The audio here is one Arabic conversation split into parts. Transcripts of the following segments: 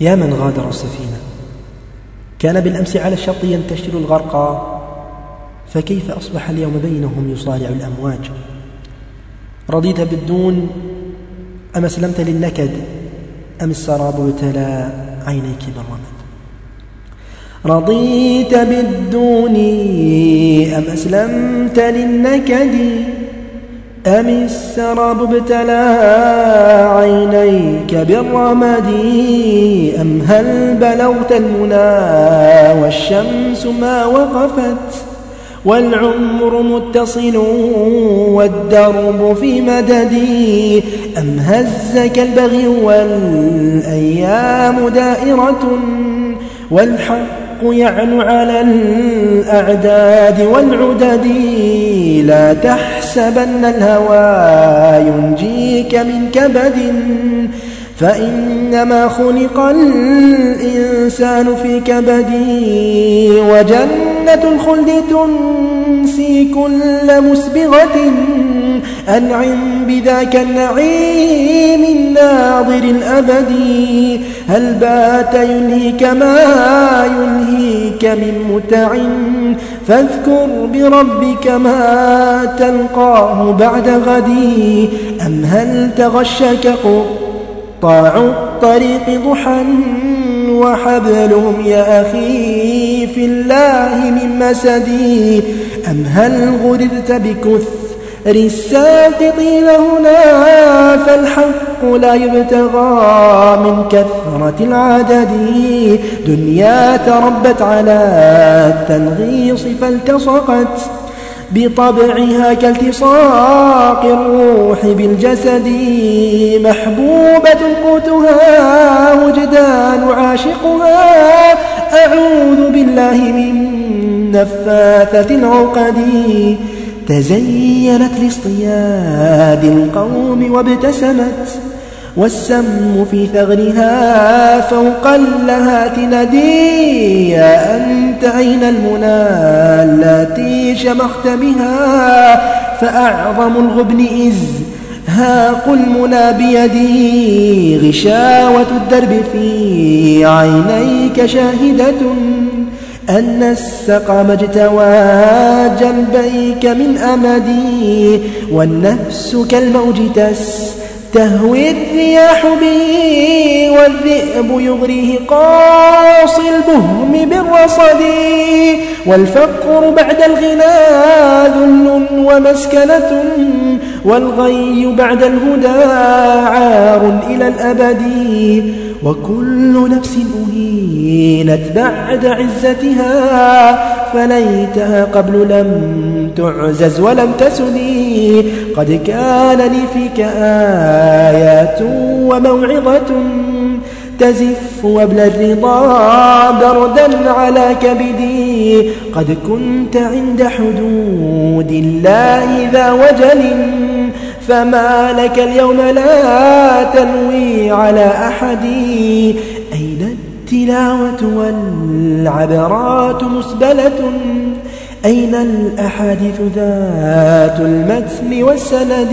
يا من غادر السفينة. كان بالأمس على الشط ينتشر الغرقى فكيف أصبح اليوم بينهم يصارع الأمواج؟ رضيت بالدون أم أسلمت للنكد؟ أم السراب ابتلى عينيك بالرمد؟ رضيت بالدون أم أسلمت للنكد؟ أم السراب ابتلى عينيك بالرمد أم هل بلغت المنى والشمس ما وقفت والعمر متصل والدرب في مددي أم هزك البغي والأيام دائرة والحق يعلو على الأعداد والعدد لا تحسبن الهوى ينجيك من كبد. فإنما خلق الإنسان في كبد. وجنة الخلد تنسي كل مسبغة. أنعم بذاك النعيم الناظر الأبدي. هل بات يلهيك ما يلهيك من متع؟ فاذكر بربك ما تلقاه بعد غدي أم هل تغشك قطاع الطريق ضحى وحبلهم يا أخي في الله من مسدي أم هل غررت بكث الساقطين هنا فالحق لا يبتغى من كثرة العدد. دنيا تربت على التنغيص فالتصقت بطبعها كالتصاق الروح بالجسد. محبوبة قوتها وجدان عاشقها. أعوذ بالله من نفاثة العقد. تزينت لاصطياد القوم وابتسمت والسم في ثغرها فوق اللهات ندي يا أنت أين المنى التي شمخت بها فأعظم الغبن إذ هاق المنى بيدي غشاوة الدرب في عينيك شاهدة. أن السقم اجتوى جنبيك من أمدي والنفس كالموج تستهوي الرياح بي والذئب يغريه قاصي البهم بالرصد والفقر بعد الغنى ذل ومسكنة والغي بعد الهدى عار إلى الأبد وكل نفس أهينت بعد عزتها فليتها قبل لم تعزز ولم تسني. قد كان لي فيك آيات وموعظة تزف وابل الرضا بردا على كبدي قد كنت عند حدود الله ذا وجل. فما لك اليوم لا تنوي على أحد أين التلاوة والعبرات مسبلة أين الأحاديث ذات المتن والسند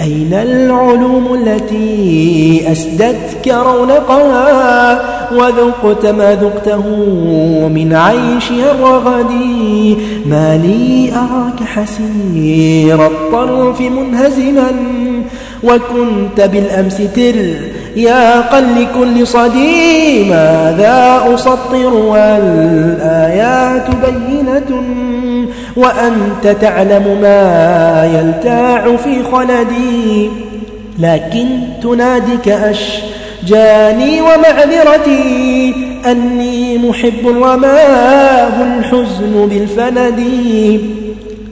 أين العلوم التي أسدتك رونقها وذقت ما ذقته من عيشها الرغد ما لي أراك حسير الطرف منهزما وكنت بالأمس تر يا قل كل صدي ماذا أسطر والآيات بينة وأنت تعلم ما يلتاع في خلدي لكن تنادك أشجاني ومعذرتي أني محب رماه الحزن بالفند.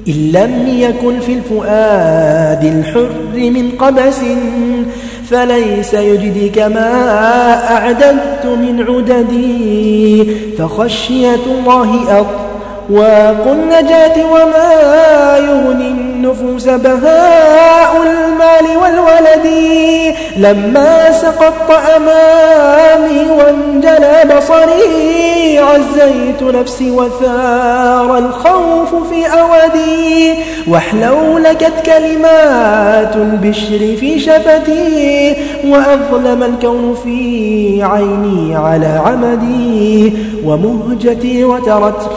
إن لم يكن في الفؤاد الحر من قبس فليس يجدك ما أعددت من عددي فخشية الله أطواق النجاة وما يغني النفوس بهاء لما سقطت أمامي وانجلت جلا بصري عزيت نفسي وثار الخوف في أودي. واحلولكت كلمات البشر في شفتي وأظلم الكون في عيني على عمدي. ومهجتي وترت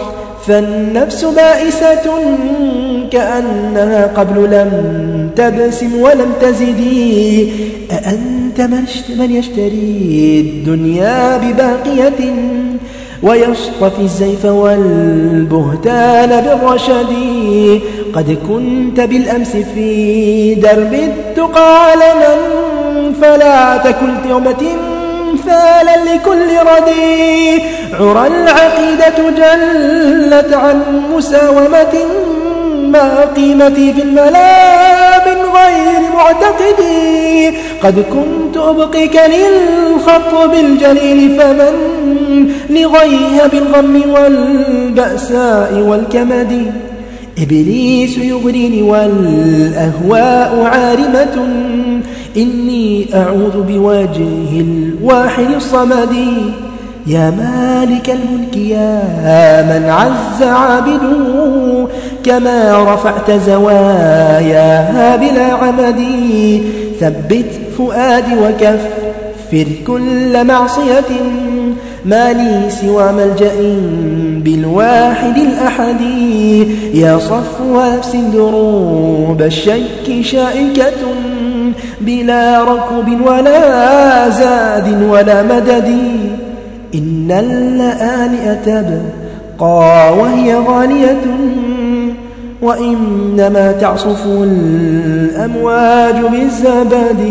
فالنفس بائسة كأنها قبل لم تبسم ولم تزدي. أأنت من يشتري الدنيا بباقية ويصطفي الزيف والبهتان بالرشد؟ قد كنت بالأمس في درب التقى علما فلا تكن يومة تمثالا لكل ردي عرى العقيدة جلت عن مساومة ما قيمتي في الملا من غير معتقدي قد كنت أبقيك للخطب الجليل فمن لغيها بالغم والبأساء والكمد. إبليس يغريني والأهواء عارمة. إني أعوذ بوجه الواحد الصمد. يا مالك الملك يا من عز عابده كما رفعت زواياها بلا عمد. ثبت فؤادي وكفر كل معصية ما لي سوى ملجأ بالواحد الأحد. يا صفو نفس دروب الشك شائكة بلا ركب ولا زاد ولا مدد. إن اللآلئ تبقى وهي غالية وإنما تعصف الأمواج بالزبد